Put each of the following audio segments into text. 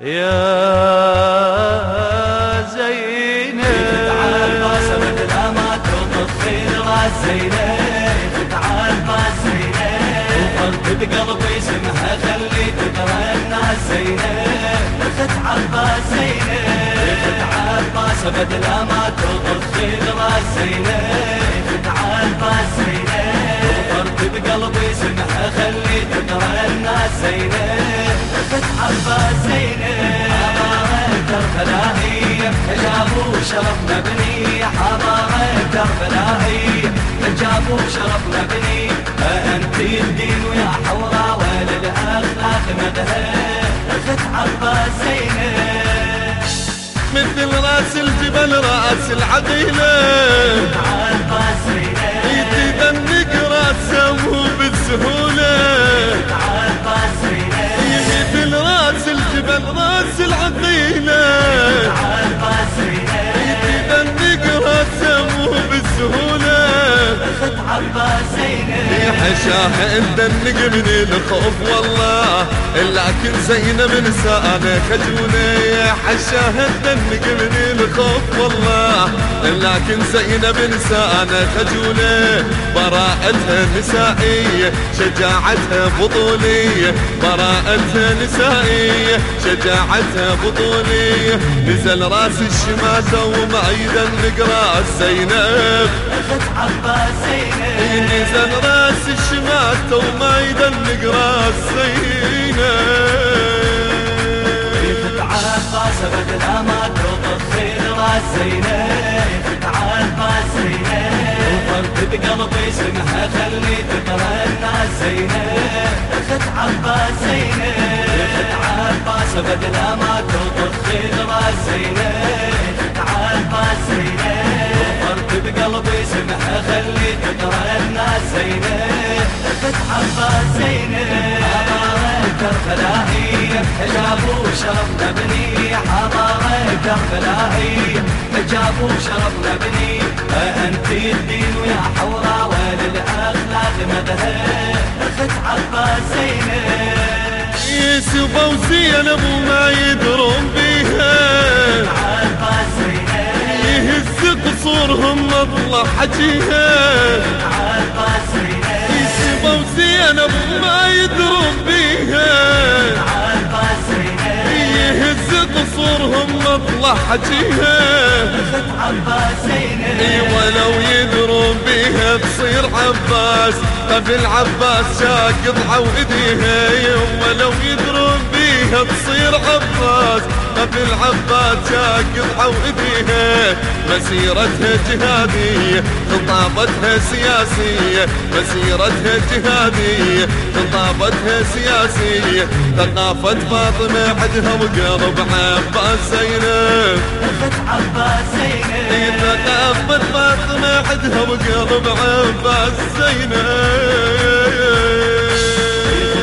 يا زينب. تعال باسمت الأمات وطفي راس زينب تعال باس زينب وقلت بقلبي اسمها خلي تترنى زينب تعال باس زينب تعال باسمت الأمات وطفي راس زينب تعال باس زينب بقلبي اسمها خلي تترنى زينب تعال باس زينب كربلائي جابوا شرف مبني حضارة كربلائي جابوا شرف مبني أنت الدين ويا حورا وللأخلاق مذهب أخت عباسين مثل رأس الجبل رأس يتدنق راسه مو بالسهولة عباسين مثل راس الجبل راس العقيلة. عباسين حشاه اندنق من الخوف والله. لكن زينب لسانه خجولة يا حشاه اندنق من الخوف والله. لكن زينب لسانه خجولة براءتها نسائية شجاعتها بطولية براءتها نسائية شجاعتها بطولية نزل راس الشماتة ومعيدا نقراس زينب. أخت عباسين نزل راس الشماتة وما يدلق راس زينب تعال باسبت الأمات وطفي راس زينب تعال باس زينب وفرد بقلبي اسمها خلي تترنى زينب أخت عباس زينب تعال باسبت الأمات وطفي راس زينب تعال باس وفرد بقلبي اسمها خلي تترنى زينب أخت عباس زينب كربلائي جابوا شرف مبني. حضارة كربلائي جابوا شرف مبني. أنت الدين ويا حورا وللأخلاق مذهب عباس زينب يوسف وزينب وما مطلع حجيها. يوسف وزينب وما يدرون بيها. يهز قصورهم مطلع حجيها. ولو يدرون بيها تصير عباس. قبل عباس شاق ضعوا ولو يدرون بيها تصير عباس. قبل عباس شاق ضعوا ايديها مسيرتها جهادية خطابتها سياسية مسيرتها جهادية خطابتها سياسية ثقافة فاطمة عدها وقلب عباس زينب عباس زينب ثقافة فاطمة عدها وقلب عباس زينب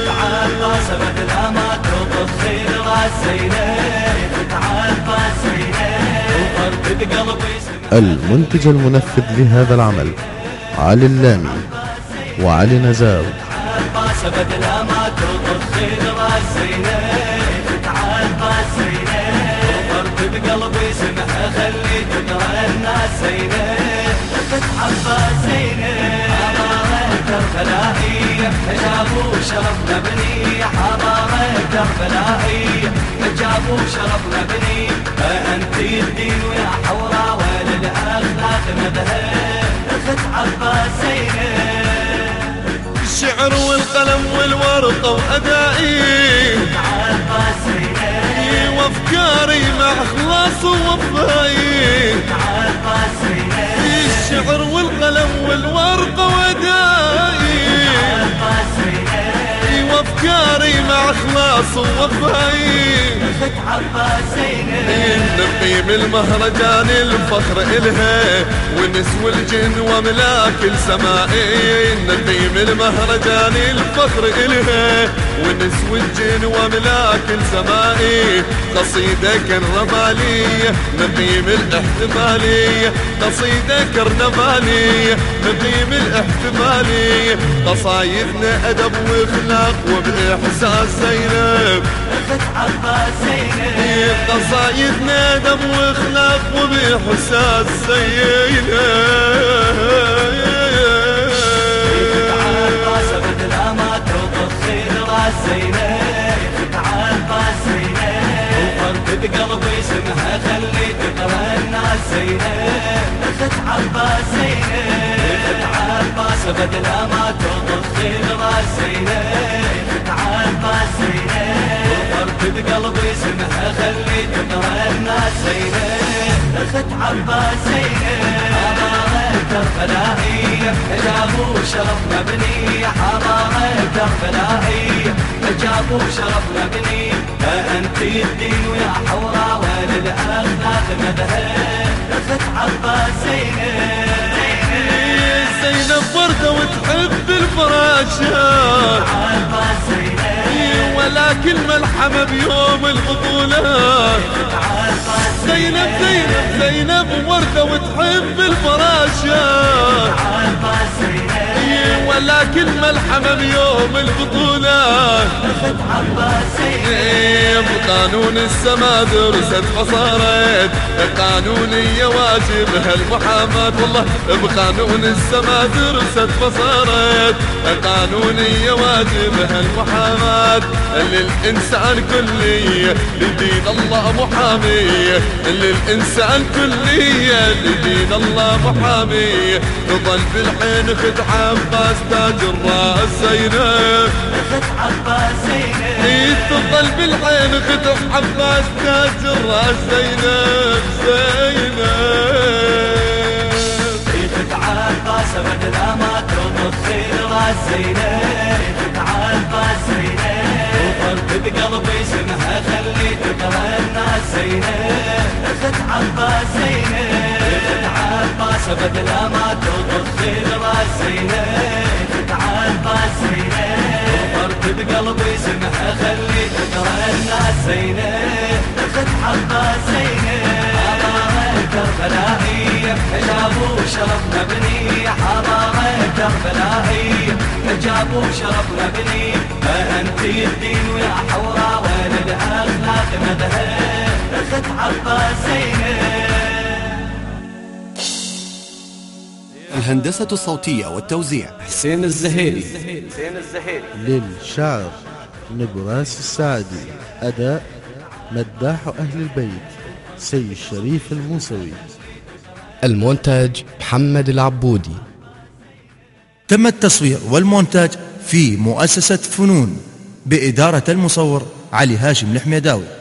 تعال باسمت الأمات وطفي راس زينب المنتج المنفذ لهذا العمل علي اللامي وعلي وفرد بقلبي اسمها خلي تقرا الناس شرف مبني حضارة كربلائي جابوا شرف مبني أنت الدين ويا حورا وللأخلاق مذهب. أخت عباس زينب. الشعر والقلم تعال باس زينب. وأفكاري مع إخلاص ووفائي. الشعر والقلم والورقة وأدائي. تعال وأفكاري مع أخت عباس زينب نقيم المهرجان الفخر إلها ونسوى الجن وملاك السمائي نقيم المهرجان الفخر إلها ونسوى الجن وملاك السمائي قصيدة كرنفالية نقيم الاحتفالية قصيدة كرنفالية نقيم الاحتفالية قصايدنا أدب وإخلاق وبإحساس زينب. عباس زينب قصايدنا دم واخلاق وبحساس زينب عباس ما توقف خير زينب عباس زينب اسمها خلي تقرا الناس زينب اخت عباس زينب. عباس بدل ما توقف خير راس زينب اخت عباس زينب وفرد بقلبي اسمها خلي تقرأ الناس أخت عباس زينب حضارة كربلائية جابوا شرف مبني. حضارة كربلائية جابوا شرف مبني. فأنت الدين ويا حورا وللأخلاق مذهب. ملحمة بيوم البطولات عباس زينب زينب زينب وردة وتحب زينب ولكن ملحمة بيوم البطولات اخت عباس زينب بقانون السما درست فصارت قانونية واجبها المحاماة والله. بقانون السما درست فصارت قانونية واجبها المحاماة للإنسان كلية لدين الله محامية للإنسان كلية لدين الله محامية تظل بالحين خد عباس تاج الراس زينب اخت عباس زينب إيه تظل بالعين ختم عباس تاج الراس زينب زينب ريحة عباس بدل ما تربط خير راس زينب ريحة عباس زينب وفرد بقلبي اسمها خلي تقرا الناس زينب اخت عباس زينب بدل ما تربط خير راس زينب ريحة عباس زينب وفرد بقلبي اسمها خلي تقرا الناس زينب اخت عباس زينب حضارة كربلائية جابوا شرف مبني. حضارة كربلائية جابوا شرف مبني. فأنت الدين ويا حورا ولد أخلاق مذهب. أخت عباس زينب الهندسة الصوتية والتوزيع. حسين الزهيري. للشعر نبراس السعدي. أداء مداح أهل البيت. سي الشريف الموسوي. المونتاج محمد العبودي. تم التصوير والمونتاج في مؤسسة فنون بإدارة المصور علي هاشم الحميداوي.